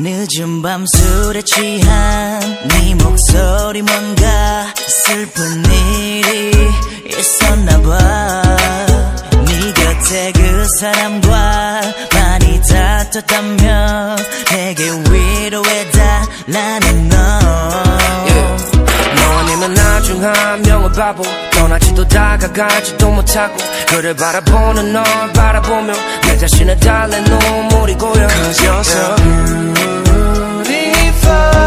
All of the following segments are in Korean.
늦은 밤 술에 취한 네 목소리 뭔가 슬픈 일이 있었나봐. 네 곁에 그 사람과 많이 다퉜다며 내게 위로해달라는 너. 너 아니면 나중 한 명은 바보 떠나지도 다가가지도 못하고 그를 바라보는 널 바라보며 내 자신을 달래 눈물이 고여 Cause you're so beautiful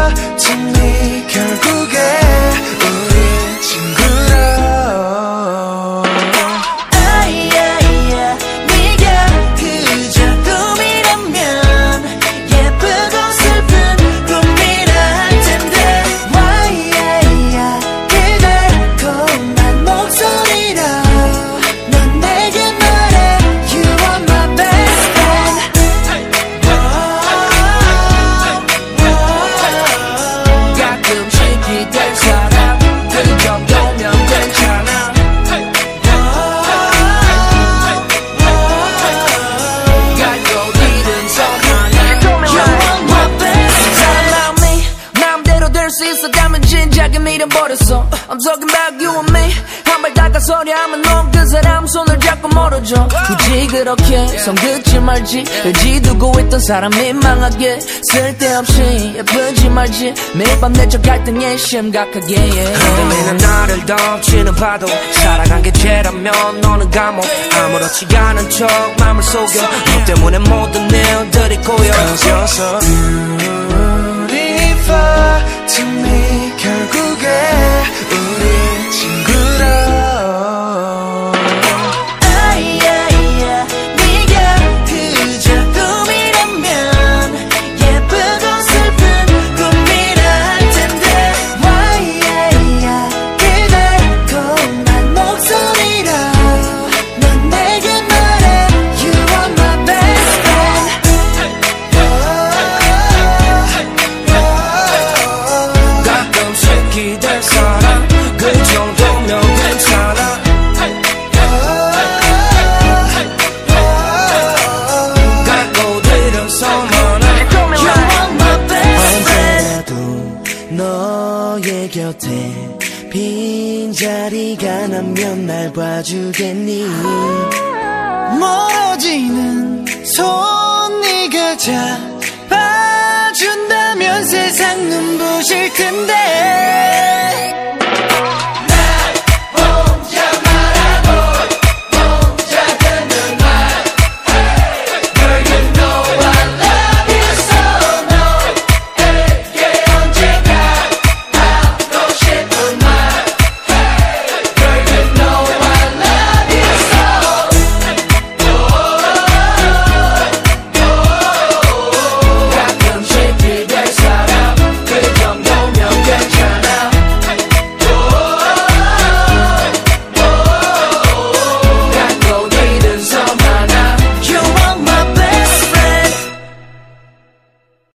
진작에 밀어버렸어. I'm talking about you and me. 한발 다가서려 하면 넌 그 사람 손을 잡고 멀어져. 굳이 그렇게 손 긋지 말지. 의지 두고 있던 사람 민망하게 쓸데없이 예쁘지 말지. 매일 밤 내적 갈등에 심각하게 흔들리는 나를 덮치는 파도. 살아간 게 죄라면 너는 감옥. 아무렇지 않은 척 맘을 속여 너 때문에 모든 일 너의 곁에 빈자리가 나면 날 봐주겠니? 멀어지는 손 네가 잡아준다면 세상 눈부실 텐데